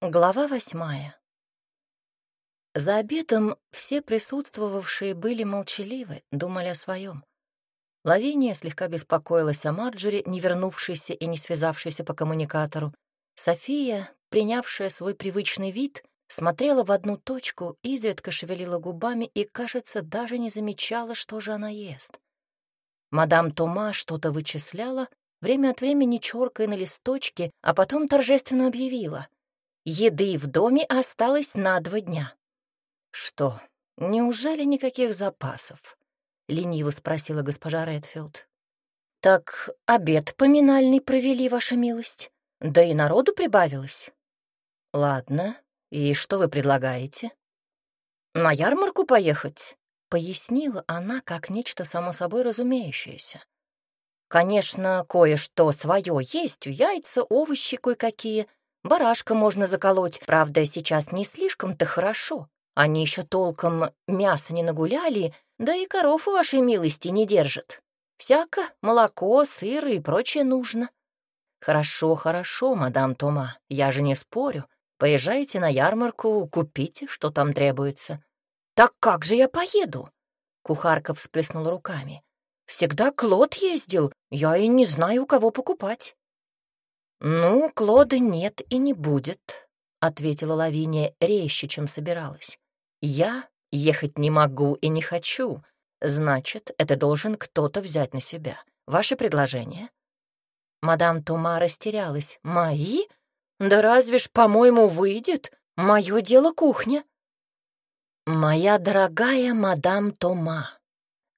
Глава восьмая. За обедом все присутствовавшие были молчаливы, думали о своем. Лавиния слегка беспокоилась о Марджоре, не вернувшейся и не связавшейся по коммуникатору. София, принявшая свой привычный вид, смотрела в одну точку, изредка шевелила губами и, кажется, даже не замечала, что же она ест. Мадам Тома что-то вычисляла, время от времени чёркая на листочке, а потом торжественно объявила — Еды в доме осталось на два дня. «Что, неужели никаких запасов?» — лениво спросила госпожа Редфилд. «Так обед поминальный провели, ваша милость. Да и народу прибавилось». «Ладно, и что вы предлагаете?» «На ярмарку поехать?» — пояснила она как нечто само собой разумеющееся. «Конечно, кое-что свое есть, яйца, овощи кое-какие, Барашка можно заколоть, правда, сейчас не слишком-то хорошо. Они еще толком мясо не нагуляли, да и коров у вашей милости не держат. Всяко молоко, сыр и прочее нужно. Хорошо, хорошо, мадам Тома, я же не спорю. Поезжайте на ярмарку, купите, что там требуется. Так как же я поеду? Кухарка всплеснула руками. Всегда Клод ездил, я и не знаю, у кого покупать. «Ну, Клода нет и не будет», — ответила Лавиния резче, чем собиралась. «Я ехать не могу и не хочу. Значит, это должен кто-то взять на себя. Ваше предложение?» Мадам Тума растерялась. «Мои? Да разве ж, по-моему, выйдет? Мое дело кухня». «Моя дорогая мадам Тома»,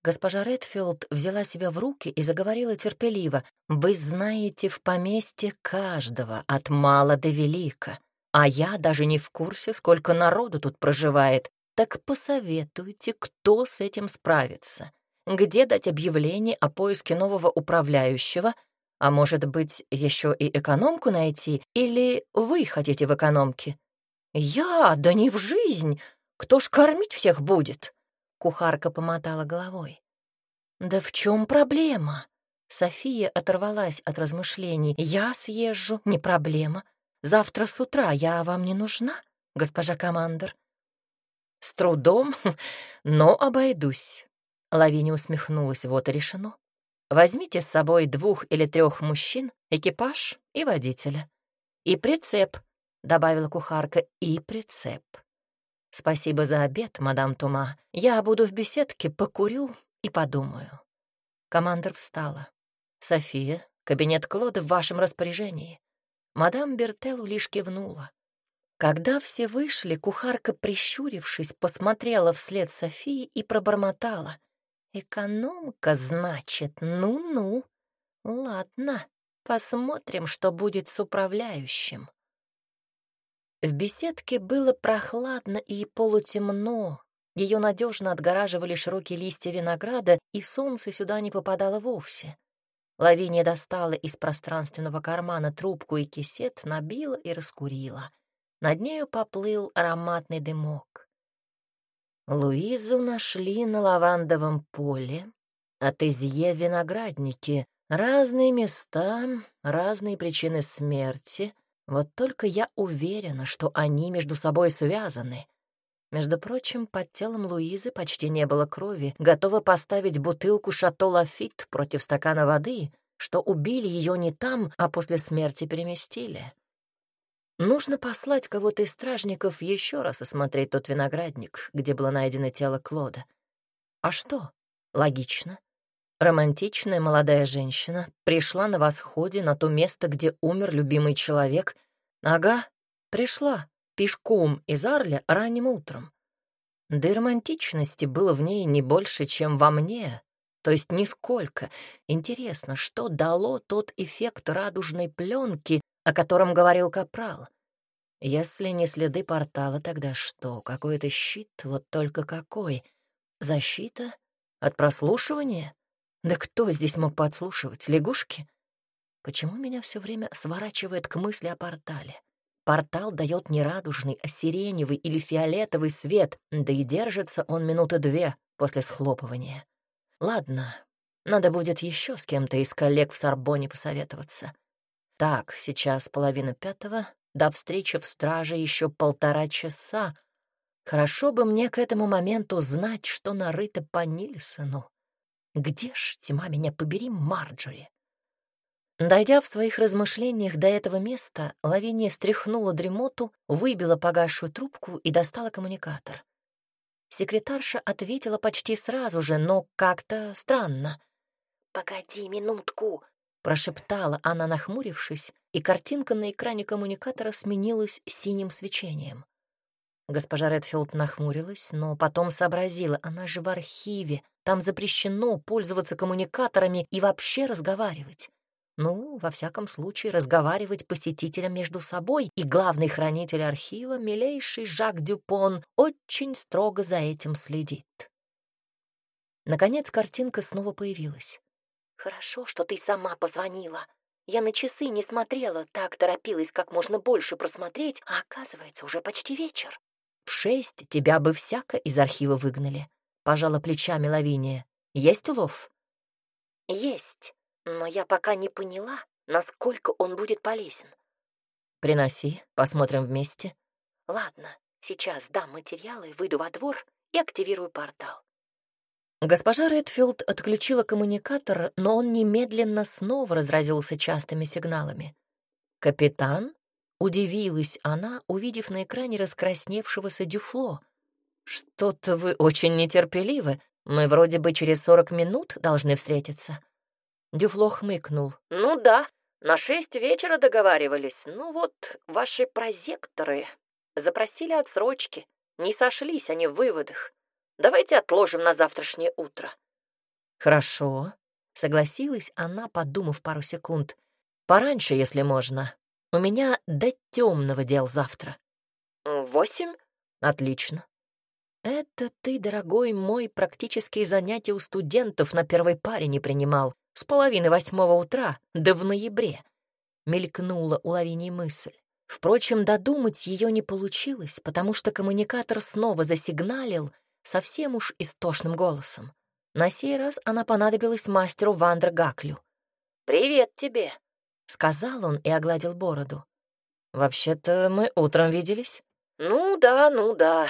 Госпожа Редфилд взяла себя в руки и заговорила терпеливо. «Вы знаете в поместье каждого, от мала до велика, а я даже не в курсе, сколько народу тут проживает. Так посоветуйте, кто с этим справится. Где дать объявление о поиске нового управляющего, а может быть, еще и экономку найти, или вы хотите в экономке?» «Я? Да не в жизнь! Кто ж кормить всех будет?» Кухарка помотала головой. «Да в чем проблема?» София оторвалась от размышлений. «Я съезжу, не проблема. Завтра с утра я вам не нужна, госпожа командор?» «С трудом, но обойдусь». Лавиния усмехнулась. «Вот и решено. Возьмите с собой двух или трех мужчин, экипаж и водителя. И прицеп», — добавила кухарка, — «и прицеп. «Спасибо за обед, мадам Тума. Я буду в беседке, покурю и подумаю». Командор встала. «София, кабинет Клода в вашем распоряжении». Мадам Бертеллу лишь кивнула. Когда все вышли, кухарка, прищурившись, посмотрела вслед Софии и пробормотала. «Экономка, значит, ну-ну. Ладно, посмотрим, что будет с управляющим». В беседке было прохладно и полутемно. Ее надежно отгораживали широкие листья винограда, и солнце сюда не попадало вовсе. Лавиния достала из пространственного кармана трубку и кисет, набила и раскурила. Над нею поплыл ароматный дымок. Луизу нашли на лавандовом поле, от Изье виноградники. Разные места, разные причины смерти, вот только я уверена, что они между собой связаны. Между прочим, под телом Луизы почти не было крови, готова поставить бутылку «Шато Лафит» против стакана воды, что убили ее не там, а после смерти переместили. Нужно послать кого-то из стражников еще раз осмотреть тот виноградник, где было найдено тело Клода. А что? Логично. Романтичная молодая женщина пришла на восходе на то место, где умер любимый человек. Ага, пришла пешком из Арля ранним утром. Да и романтичности было в ней не больше, чем во мне, то есть нисколько. Интересно, что дало тот эффект радужной пленки, о котором говорил Капрал? Если не следы портала, тогда что? Какой-то щит, вот только какой? Защита? От прослушивания? Да кто здесь мог подслушивать? Лягушки? Почему меня все время сворачивает к мысли о портале? Портал дает не радужный, а сиреневый или фиолетовый свет, да и держится он минуты две после схлопывания. Ладно, надо будет еще с кем-то из коллег в Сорбоне посоветоваться. Так, сейчас половина пятого, до встречи в страже еще полтора часа. Хорошо бы мне к этому моменту знать, что нарыто по Нильсону. Где ж, тьма меня побери, Марджори? Дойдя в своих размышлениях до этого места, Лавиния стряхнула дремоту, выбила погасшую трубку и достала коммуникатор. Секретарша ответила почти сразу же, но как-то странно. «Погоди минутку», — прошептала она, нахмурившись, и картинка на экране коммуникатора сменилась синим свечением. Госпожа Редфилд нахмурилась, но потом сообразила, она же в архиве, там запрещено пользоваться коммуникаторами и вообще разговаривать. Ну, во всяком случае, разговаривать посетителям между собой, и главный хранитель архива, милейший Жак Дюпон, очень строго за этим следит. Наконец картинка снова появилась. «Хорошо, что ты сама позвонила. Я на часы не смотрела, так торопилась как можно больше просмотреть, а оказывается, уже почти вечер. В шесть тебя бы всяко из архива выгнали», — пожала плечами Лавиния. «Есть улов?» «Есть но я пока не поняла, насколько он будет полезен. Приноси, посмотрим вместе. Ладно, сейчас дам материалы, выйду во двор и активирую портал. Госпожа Редфилд отключила коммуникатор, но он немедленно снова разразился частыми сигналами. «Капитан?» — удивилась она, увидев на экране раскрасневшегося Дюфло. «Что-то вы очень нетерпеливы. Мы вроде бы через сорок минут должны встретиться». Дюфло хмыкнул. «Ну да, на шесть вечера договаривались. Ну вот, ваши прозекторы запросили отсрочки. Не сошлись они в выводах. Давайте отложим на завтрашнее утро». «Хорошо», — согласилась она, подумав пару секунд. «Пораньше, если можно. У меня до темного дел завтра». «Восемь?» «Отлично. Это ты, дорогой мой, практические занятия у студентов на первой паре не принимал с половины восьмого утра, да в ноябре. Мелькнула у Лавинии мысль. Впрочем, додумать ее не получилось, потому что коммуникатор снова засигналил совсем уж истошным голосом. На сей раз она понадобилась мастеру Вандергаклю. «Привет тебе», — сказал он и огладил бороду. «Вообще-то мы утром виделись». «Ну да, ну да.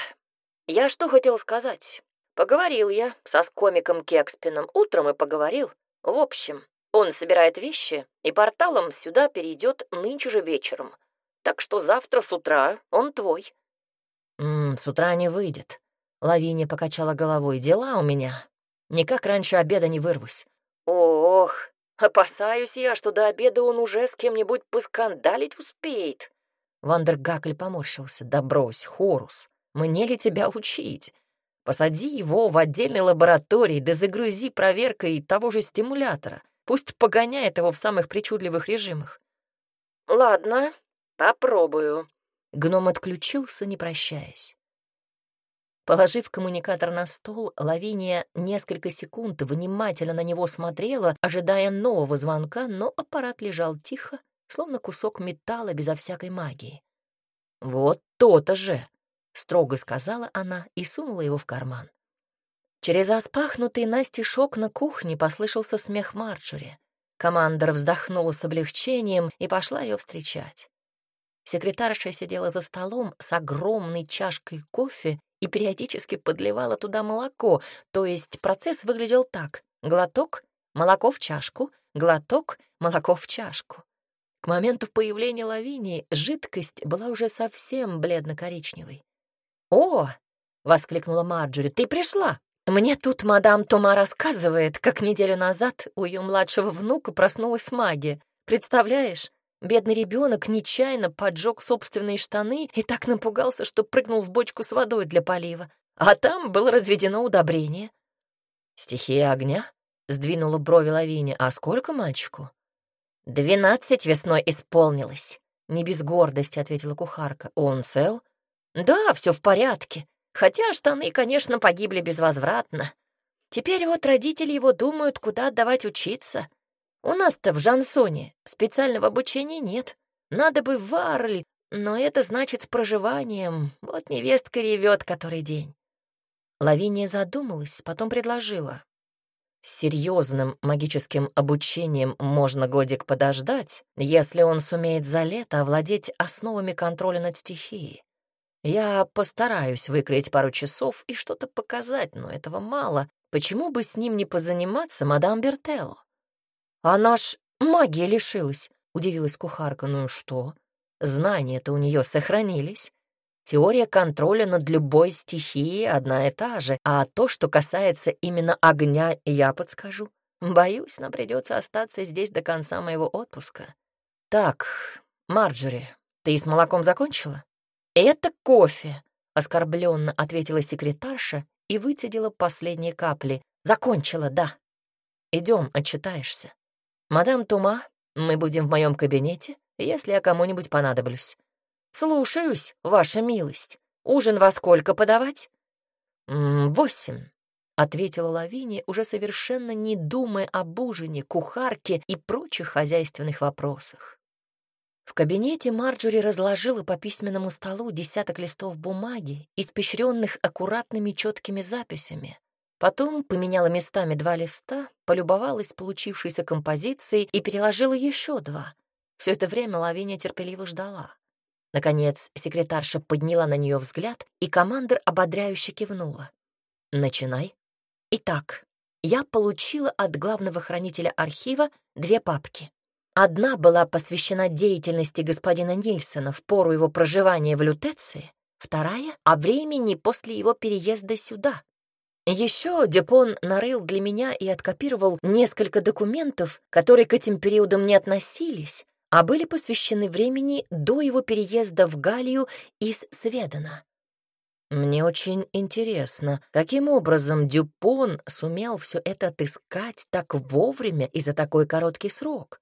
Я что хотел сказать. Поговорил я со скомиком Кекспином утром и поговорил. В общем, он собирает вещи и порталом сюда перейдет нынче же вечером. Так что завтра с утра он твой. «М -м, с утра не выйдет. Лавиния покачала головой. Дела у меня. Никак раньше обеда не вырвусь. Ох, опасаюсь я, что до обеда он уже с кем-нибудь поскандалить успеет. Вандергакль поморщился. Да брось, Хорус, мне ли тебя учить? Посади его в отдельной лаборатории, да загрузи проверкой того же стимулятора. Пусть погоняет его в самых причудливых режимах. Ладно, попробую. Гном отключился, не прощаясь. Положив коммуникатор на стол, Лавиния несколько секунд внимательно на него смотрела, ожидая нового звонка, но аппарат лежал тихо, словно кусок металла безо всякой магии. «Вот то-то же!» — строго сказала она и сунула его в карман. Через распахнутый настежь на кухне послышался смех Марджори. Командор вздохнула с облегчением и пошла ее встречать. Секретарша сидела за столом с огромной чашкой кофе и периодически подливала туда молоко, то есть процесс выглядел так — глоток, молоко в чашку, глоток, молоко в чашку. К моменту появления лавинии жидкость была уже совсем бледно-коричневой. «О!» — воскликнула Марджори. «Ты пришла! Мне тут мадам Тома рассказывает, как неделю назад у ее младшего внука проснулась магия. Представляешь, бедный ребенок нечаянно поджег собственные штаны и так напугался, что прыгнул в бочку с водой для полива. А там было разведено удобрение». «Стихия огня?» — сдвинула брови Лавиния. «А сколько мальчику?» «Двенадцать весной исполнилось», — не без гордости ответила кухарка. «Он цел?» Да, все в порядке. Хотя штаны, конечно, погибли безвозвратно. Теперь вот родители его думают, куда отдавать учиться. У нас-то в Жансоне специального обучения нет. Надо бы в Варль, но это значит с проживанием. Вот невестка ревет который день. Лавиния задумалась, потом предложила. С серьезным магическим обучением можно годик подождать, если он сумеет за лето овладеть основами контроля над стихией. Я постараюсь выкроить пару часов и что-то показать, но этого мало. Почему бы с ним не позаниматься, мадам Бертелло? Она ж магии лишилась, — удивилась кухарка. Ну и что? Знания-то у нее сохранились. Теория контроля над любой стихией одна и та же, а то, что касается именно огня, я подскажу. Боюсь, нам придется остаться здесь до конца моего отпуска. Так, Марджори, ты с молоком закончила? «Это кофе», — оскорбленно ответила секретарша и выцедила последние капли. «Закончила, да. Идем, отчитаешься. Мадам Тума, мы будем в моем кабинете, если я кому-нибудь понадоблюсь. Слушаюсь, ваша милость. Ужин во сколько подавать?» «Восемь», — ответила Лавиния, уже совершенно не думая об ужине, кухарке и прочих хозяйственных вопросах. В кабинете Марджори разложила по письменному столу десяток листов бумаги, испещренных аккуратными четкими записями. Потом поменяла местами два листа, полюбовалась получившейся композицией и переложила еще два. Все это время Лавиния терпеливо ждала. Наконец, секретарша подняла на нее взгляд, и командир ободряюще кивнула. «Начинай». Итак, я получила от главного хранителя архива две папки. Одна была посвящена деятельности господина Нильсона в пору его проживания в Лютеции, вторая — о времени после его переезда сюда. Еще Депон нарыл для меня и откопировал несколько документов, которые к этим периодам не относились, а были посвящены времени до его переезда в Галлию из Сведена. Мне очень интересно, каким образом Дюпон сумел все это отыскать так вовремя и за такой короткий срок.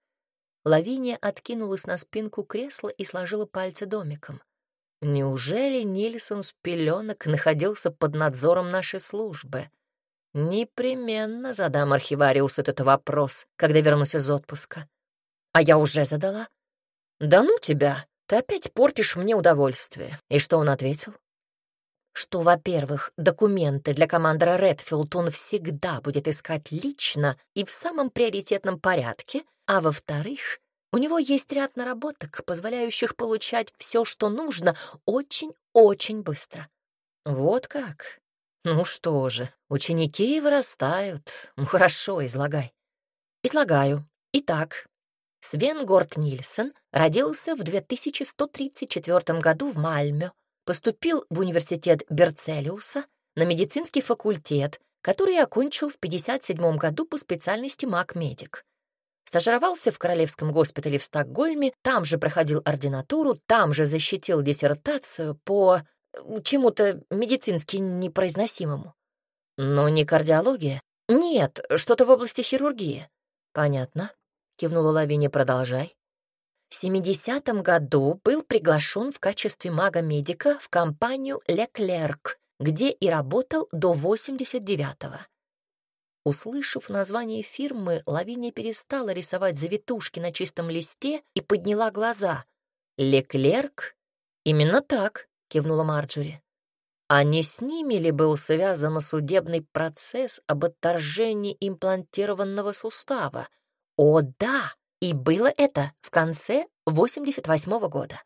Лавиния откинулась на спинку кресла и сложила пальцы домиком. Неужели Нильсон с пеленок находился под надзором нашей службы? Непременно задам архивариусу этот вопрос, когда вернусь из отпуска. А я уже задала. Да ну тебя, ты опять портишь мне удовольствие. И что он ответил? Что, во-первых, документы для командора Редфилд он всегда будет искать лично и в самом приоритетном порядке — а во-вторых, у него есть ряд наработок, позволяющих получать все, что нужно, очень-очень быстро. Вот как? Ну что же, ученики вырастают. Ну хорошо, излагай. Излагаю. Итак, Свен Горд Нильсон родился в 2134 году в Мальме, поступил в университет Берцелиуса на медицинский факультет, который окончил в 57 году по специальности маг-медик. Стажировался в Королевском госпитале в Стокгольме, там же проходил ординатуру, там же защитил диссертацию по чему-то медицински непроизносимому. Но не кардиология. Нет, что-то в области хирургии. Понятно, кивнула Лавиния, продолжай. В 70-м году был приглашен в качестве мага-медика в компанию «Леклерк», где и работал до 89-го. Услышав название фирмы, Лавиния перестала рисовать завитушки на чистом листе и подняла глаза. «Леклерк?» «Именно так», — кивнула Марджори. А не с ними ли был связан судебный процесс об отторжении имплантированного сустава? О, да! И было это в конце 88-го года.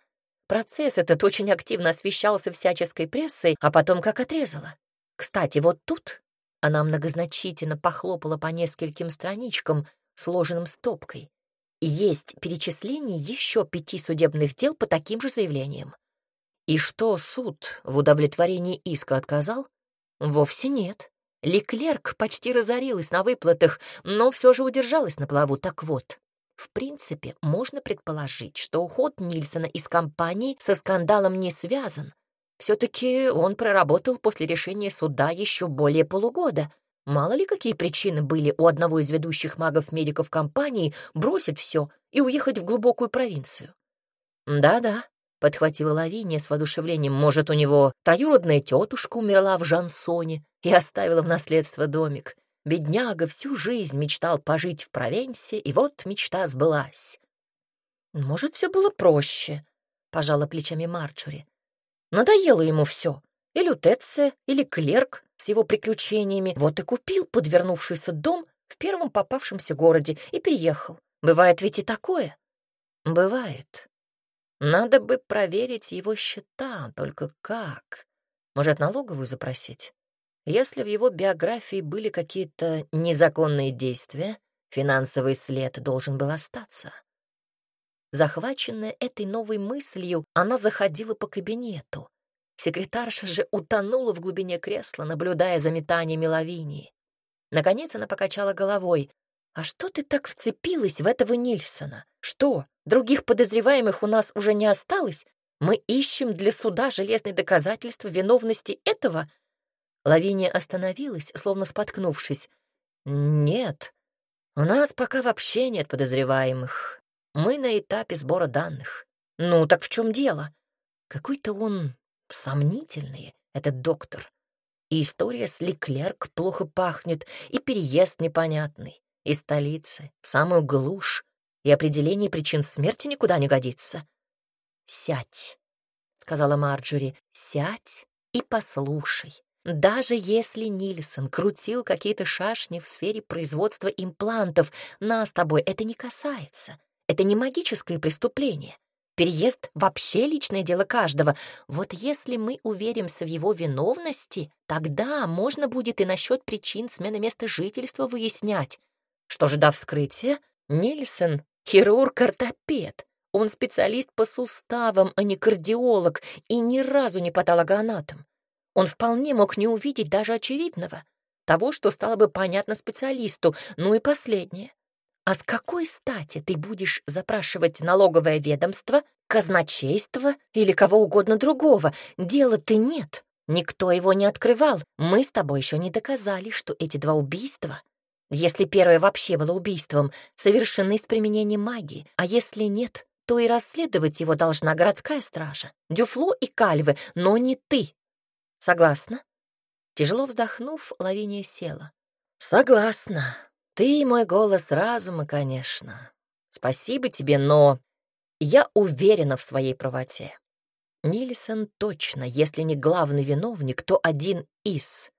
Процесс этот очень активно освещался всяческой прессой, а потом как отрезало. Кстати, вот тут она многозначительно похлопала по нескольким страничкам, сложенным стопкой. Есть перечисление еще пяти судебных дел по таким же заявлениям. И что суд в удовлетворении иска отказал? Вовсе нет. Леклерк почти разорилась на выплатах, но все же удержалась на плаву. Так вот, в принципе, можно предположить, что уход Нильсона из компании со скандалом не связан, все-таки он проработал после решения суда еще более полугода. Мало ли какие причины были у одного из ведущих магов-медиков компании бросить все и уехать в глубокую провинцию. «Да-да», — подхватила Лавиния с воодушевлением, «может, у него троюродная тетушка умерла в Жансоне и оставила в наследство домик. Бедняга всю жизнь мечтал пожить в Провенсе, и вот мечта сбылась». «Может, все было проще», — пожала плечами Марчури. Надоело ему все. Или Лютеция, или клерк с его приключениями. Вот и купил подвернувшийся дом в первом попавшемся городе и переехал. Бывает ведь и такое. Бывает. Надо бы проверить его счета, только как? Может, налоговую запросить? Если в его биографии были какие-то незаконные действия, финансовый след должен был остаться. Захваченная этой новой мыслью, она заходила по кабинету. Секретарша же утонула в глубине кресла, наблюдая за метаниями Лавинии. Наконец она покачала головой. «А что ты так вцепилась в этого Нильсона? Что, других подозреваемых у нас уже не осталось? Мы ищем для суда железные доказательства виновности этого?» Лавиния остановилась, словно споткнувшись. «Нет, у нас пока вообще нет подозреваемых. Мы на этапе сбора данных. Ну, так в чем дело? Какой-то он сомнительный, этот доктор. И история с Леклерк плохо пахнет, и переезд непонятный, и столицы, в самую глушь, и определение причин смерти никуда не годится. «Сядь», — сказала Марджори, — «сядь и послушай. Даже если Нильсон крутил какие-то шашни в сфере производства имплантов, нас с тобой это не касается. Это не магическое преступление. Переезд — вообще личное дело каждого. Вот если мы уверимся в его виновности, тогда можно будет и насчет причин смены места жительства выяснять. Что же до вскрытия? Нильсон — хирург-ортопед. Он специалист по суставам, а не кардиолог, и ни разу не патологоанатом. Он вполне мог не увидеть даже очевидного, того, что стало бы понятно специалисту. Ну и последнее. А с какой стати ты будешь запрашивать налоговое ведомство, казначейство или кого угодно другого? Дела-то нет. Никто его не открывал. Мы с тобой еще не доказали, что эти два убийства, если первое вообще было убийством, совершены с применением магии, а если нет, то и расследовать его должна городская стража, Дюфло и Кальвы, но не ты. Согласна?» Тяжело вздохнув, Лавиния села. «Согласна. Ты мой голос разума, конечно. Спасибо тебе, но я уверена в своей правоте. Нильсон точно, если не главный виновник, то один из.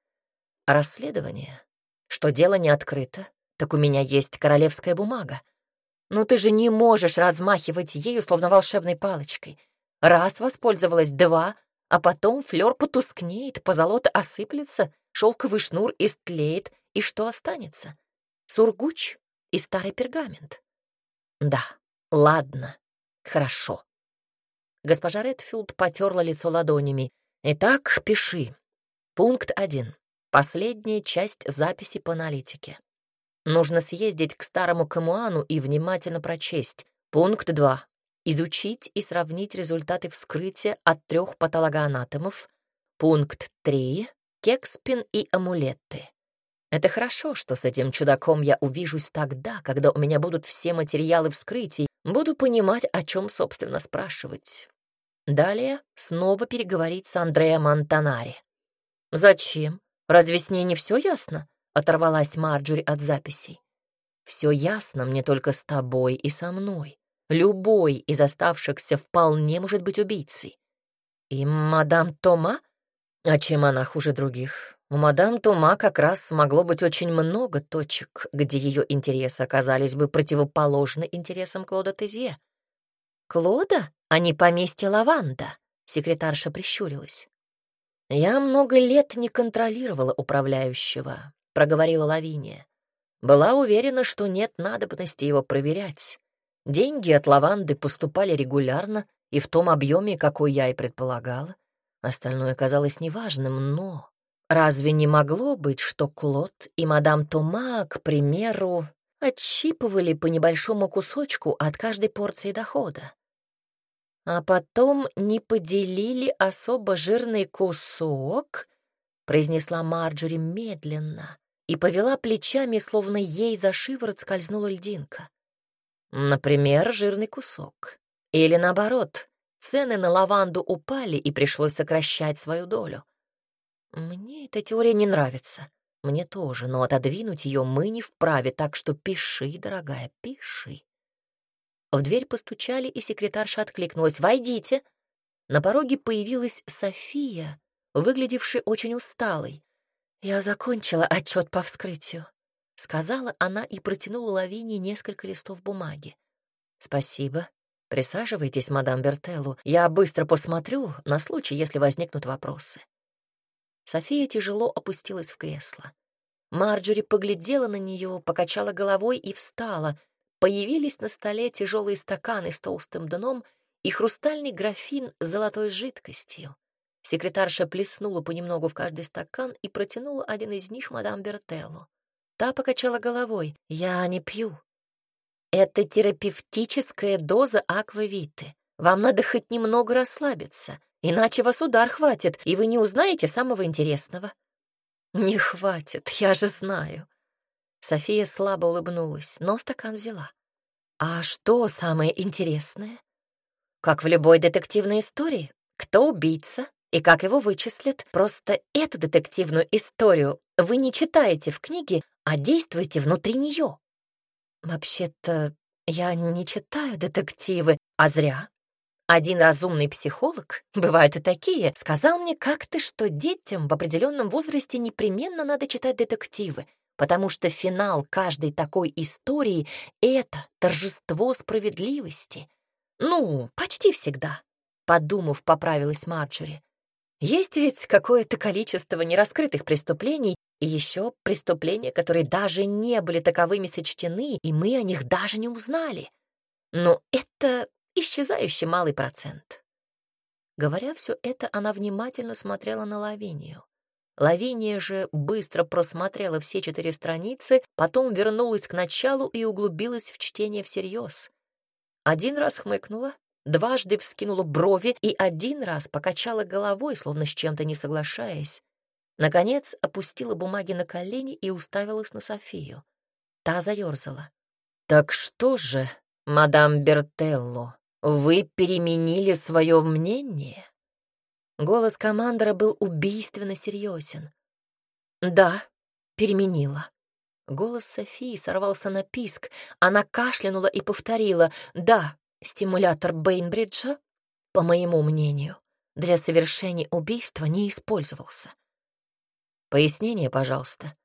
Расследование? Что дело не открыто, так у меня есть королевская бумага. Но ты же не можешь размахивать ею, словно волшебной палочкой. Раз воспользовалась, два, а потом флёр потускнеет, позолота осыплется, шелковый шнур истлеет, и что останется? Сургуч и старый пергамент. Да, ладно, хорошо. Госпожа Редфилд потерла лицо ладонями. Итак, пиши. Пункт один. Последняя часть записи по аналитике. Нужно съездить к старому Камуану и внимательно прочесть. Пункт два изучить и сравнить результаты вскрытия от трех патологоанатомов. Пункт 3. Кекспин и амулеты. Это хорошо, что с этим чудаком я увижусь тогда, когда у меня будут все материалы вскрытий, буду понимать, о чем, собственно, спрашивать. Далее снова переговорить с Андреа Монтанари. «Зачем? Разве с ней не все ясно?» — оторвалась Марджори от записей. «Все ясно мне только с тобой и со мной. Любой из оставшихся вполне может быть убийцей. И мадам Тома? А чем она хуже других? У мадам Тома как раз могло быть очень много точек, где ее интересы оказались бы противоположны интересам Клода Тезье. «Клода, а не поместье Лаванда?» — секретарша прищурилась. «Я много лет не контролировала управляющего», — проговорила Лавиния. Была уверена, что нет надобности его проверять. Деньги от лаванды поступали регулярно и в том объеме, какой я и предполагала. Остальное казалось неважным, но разве не могло быть, что Клод и мадам Тома, к примеру, отщипывали по небольшому кусочку от каждой порции дохода? А потом не поделили особо жирный кусок, произнесла Марджори медленно и повела плечами, словно ей за шиворот скользнула льдинка. Например, жирный кусок. Или наоборот, цены на лаванду упали и пришлось сокращать свою долю. Мне эта теория не нравится. Мне тоже, но отодвинуть ее мы не вправе, так что пиши, дорогая, пиши. В дверь постучали, и секретарша откликнулась. «Войдите!» На пороге появилась София, выглядевшая очень усталой. «Я закончила отчет по вскрытию. — сказала она и протянула Лавине несколько листов бумаги. «Спасибо. Присаживайтесь, мадам Бертеллу. Я быстро посмотрю на случай, если возникнут вопросы». София тяжело опустилась в кресло. Марджори поглядела на нее, покачала головой и встала. Появились на столе тяжелые стаканы с толстым дном и хрустальный графин с золотой жидкостью. Секретарша плеснула понемногу в каждый стакан и протянула один из них мадам Бертеллу. Та покачала головой. «Я не пью. Это терапевтическая доза аквавиты. Вам надо хоть немного расслабиться, иначе вас удар хватит, и вы не узнаете самого интересного». «Не хватит, я же знаю». София слабо улыбнулась, но стакан взяла. «А что самое интересное?» «Как в любой детективной истории. Кто убийца, и как его вычислят. Просто эту детективную историю вы не читаете в книге, а действуете внутри нее. Вообще-то я не читаю детективы, а зря. Один разумный психолог, бывают и такие, сказал мне как-то, что детям в определенном возрасте непременно надо читать детективы, потому что финал каждой такой истории — это торжество справедливости. Ну, почти всегда. Подумав, поправилась Марджори. Есть ведь какое-то количество нераскрытых преступлений и еще преступления, которые даже не были таковыми сочтены, и мы о них даже не узнали. Но это исчезающий малый процент. Говоря все это, она внимательно смотрела на Лавинию. Лавиния же быстро просмотрела все четыре страницы, потом вернулась к началу и углубилась в чтение всерьез. Один раз хмыкнула, дважды вскинула брови и один раз покачала головой, словно с чем-то не соглашаясь. Наконец опустила бумаги на колени и уставилась на Софию. Та заерзала. «Так что же, мадам Бертелло, вы переменили свое мнение?» Голос командора был убийственно серьезен. «Да, переменила». Голос Софии сорвался на писк. Она кашлянула и повторила «Да, Стимулятор Бейнбриджа, по моему мнению, для совершения убийства не использовался. Пояснение, пожалуйста.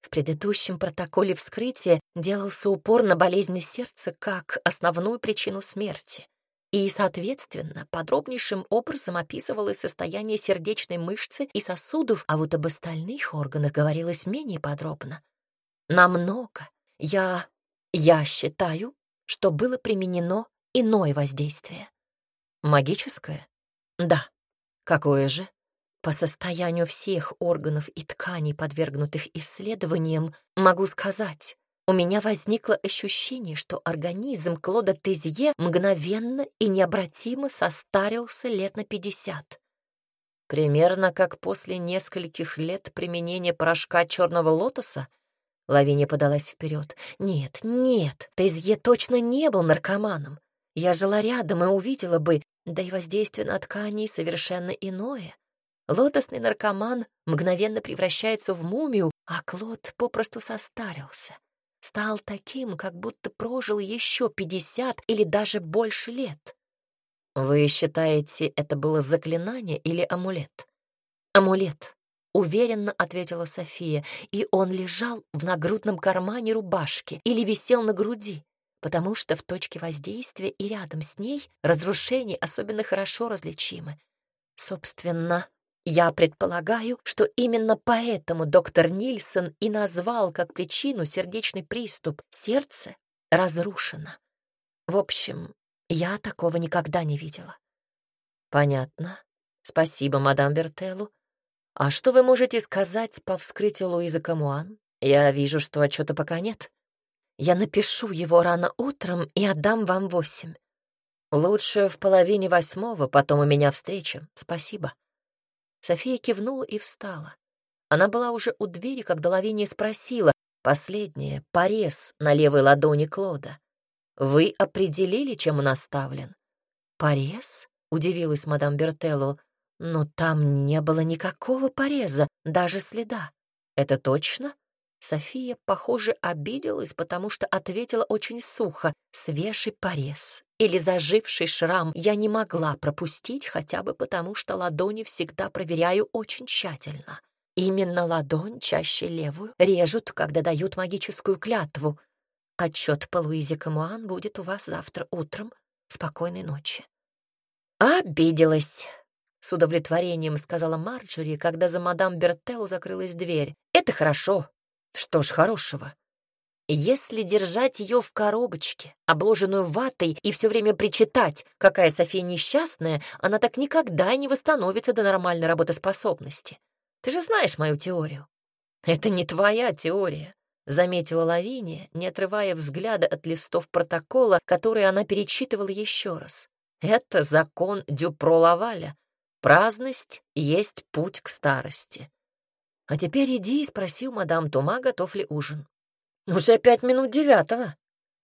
В предыдущем протоколе вскрытия делался упор на болезнь сердца как основную причину смерти. И, соответственно, подробнейшим образом описывалось состояние сердечной мышцы и сосудов, а вот об остальных органах говорилось менее подробно. Намного. Я... я считаю, что было применено иное воздействие. Магическое? Да. Какое же? По состоянию всех органов и тканей, подвергнутых исследованиям, могу сказать, у меня возникло ощущение, что организм Клода Тезье мгновенно и необратимо состарился лет на пятьдесят. Примерно как после нескольких лет применения порошка черного лотоса, Лавиния подалась вперед. «Нет, нет, Тезье точно не был наркоманом. Я жила рядом и увидела бы, да и воздействие на ткани совершенно иное. Лотосный наркоман мгновенно превращается в мумию, а Клод попросту состарился. Стал таким, как будто прожил еще пятьдесят или даже больше лет. Вы считаете, это было заклинание или амулет? Амулет, уверенно ответила София, и он лежал в нагрудном кармане рубашки или висел на груди, потому что в точке воздействия и рядом с ней разрушения особенно хорошо различимы. Собственно, я предполагаю, что именно поэтому доктор Нильсон и назвал как причину сердечный приступ. Сердце разрушено. В общем, я такого никогда не видела. Понятно. Спасибо, мадам Бертеллу. А что вы можете сказать по вскрытию Луизы Камуан? Я вижу, что отчета пока нет. Я напишу его рано утром и отдам вам восемь. Лучше в половине восьмого, потом у меня встреча. Спасибо. София кивнула и встала. Она была уже у двери, когда Лавиния спросила, последнее, порез на левой ладони Клода. «Вы определили, чем он оставлен?» «Порез?» — удивилась мадам Бертелло. «Но там не было никакого пореза, даже следа. Это точно?» София, похоже, обиделась, потому что ответила очень сухо. «Свежий порез или заживший шрам я не могла пропустить, хотя бы потому, что ладони всегда проверяю очень тщательно. Именно ладонь, чаще левую, режут, когда дают магическую клятву. Отчет по Луизе Камуан будет у вас завтра утром. Спокойной ночи. Обиделась, с удовлетворением сказала Марджори, когда за мадам Бертеллу закрылась дверь. Это хорошо. Что ж хорошего? Если держать ее в коробочке, обложенную ватой, и все время причитать, какая София несчастная, она так никогда не восстановится до нормальной работоспособности. Ты же знаешь мою теорию». «Это не твоя теория», — заметила Лавиния, не отрывая взгляда от листов протокола, которые она перечитывала еще раз. «Это закон Дюпро-Лаваля. Праздность есть путь к старости». «А теперь иди и спроси у мадам Тума, готов ли ужин». «Уже пять минут девятого»,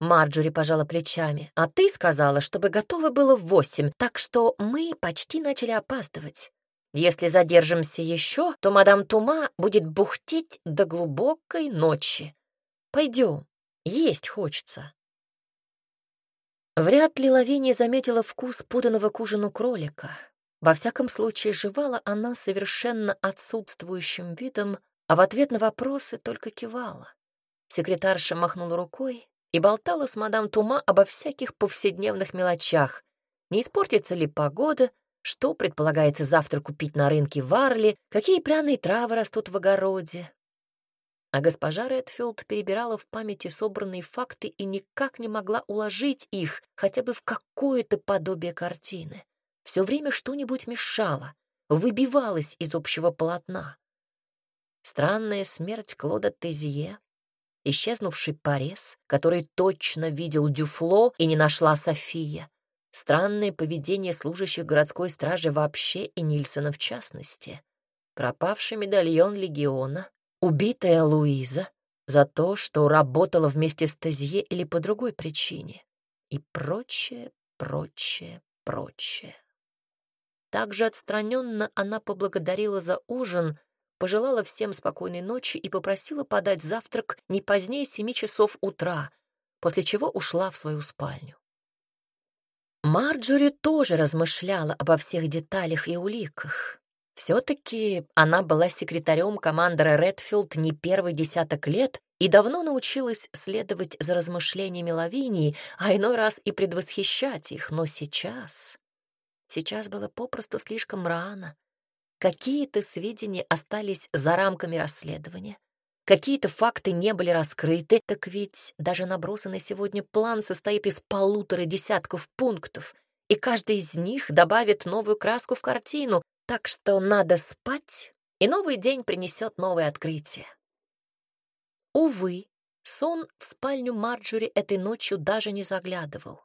Марджори пожала плечами. «А ты сказала, чтобы готово было в восемь, так что мы почти начали опаздывать. Если задержимся еще, то мадам Тума будет бухтеть до глубокой ночи. Пойдем, есть хочется. Вряд ли Лавиния заметила вкус поданного к ужину кролика. Во всяком случае, жевала она совершенно отсутствующим видом, а в ответ на вопросы только кивала. Секретарша махнула рукой и болтала с мадам Тума обо всяких повседневных мелочах. Не испортится ли погода, что предполагается завтра купить на рынке в Арли, какие пряные травы растут в огороде. А госпожа Редфилд перебирала в памяти собранные факты и никак не могла уложить их хотя бы в какое-то подобие картины. Все время что-нибудь мешало, выбивалось из общего полотна. Странная смерть Клода Тезье, исчезнувший порез, который точно видел Дюфло и не нашла София, Странное поведение служащих городской стражи вообще и Нильсона в частности. Пропавший медальон легиона, убитая Луиза за то, что работала вместе с Тазье или по другой причине. И прочее, прочее, прочее. Также отстраненно она поблагодарила за ужин, пожелала всем спокойной ночи и попросила подать завтрак не позднее семи часов утра, после чего ушла в свою спальню. Марджори тоже размышляла обо всех деталях и уликах. Все-таки она была секретарем командора Редфилд не первый десяток лет и давно научилась следовать за размышлениями Лавинии, а иной раз и предвосхищать их, но сейчас... Сейчас было попросту слишком рано. Какие-то сведения остались за рамками расследования, какие-то факты не были раскрыты, так ведь даже набросанный сегодня план состоит из полутора десятков пунктов, и каждый из них добавит новую краску в картину, так что надо спать, и новый день принесет новое открытие. Увы, сон в спальню Марджори этой ночью даже не заглядывал.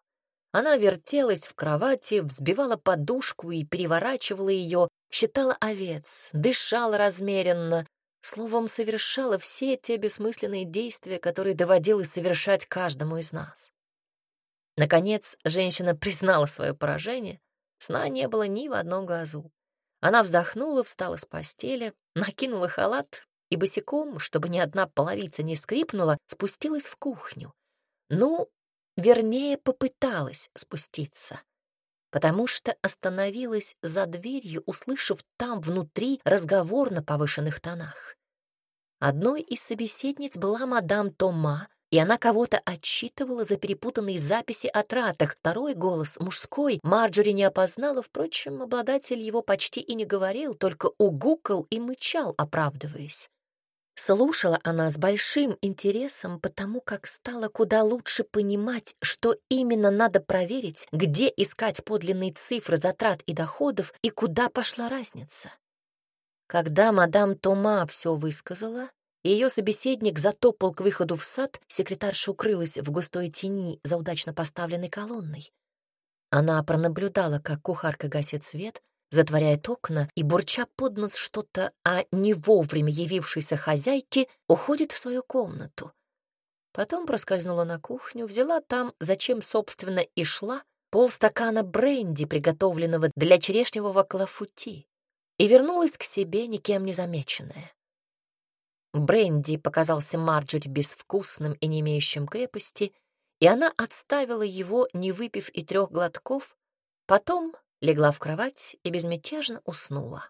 Она вертелась в кровати, взбивала подушку и переворачивала ее, считала овец, дышала размеренно, Словом, совершала все те бессмысленные действия, которые доводилось совершать каждому из нас. Наконец, женщина признала свое поражение. Сна не было ни в одном глазу. Она вздохнула, встала с постели, накинула халат и босиком, чтобы ни одна половица не скрипнула, спустилась в кухню. Ну, вернее, попыталась спуститься, потому что остановилась за дверью, услышав там внутри разговор на повышенных тонах. Одной из собеседниц была мадам Тома, и она кого-то отчитывала за перепутанные записи о тратах. Второй голос, мужской, Марджори не опознала, впрочем, обладатель его почти и не говорил, только угукал и мычал, оправдываясь. Слушала она с большим интересом, потому как стала куда лучше понимать, что именно надо проверить, где искать подлинные цифры затрат и доходов и куда пошла разница. Когда мадам Тома все высказала, ее собеседник затопал к выходу в сад, секретарша укрылась в густой тени за удачно поставленной колонной. Она пронаблюдала, как кухарка гасит свет, затворяет окна и, бурча под нос что-то о не вовремя явившейся хозяйке, уходит в свою комнату. Потом проскользнула на кухню, взяла там, зачем, собственно, и шла, полстакана бренди, приготовленного для черешневого клафути и вернулась к себе никем не замеченная. Бренди показался Марджори безвкусным и не имеющим крепости, и она отставила его, не выпив и трех глотков, потом легла в кровать и безмятежно уснула.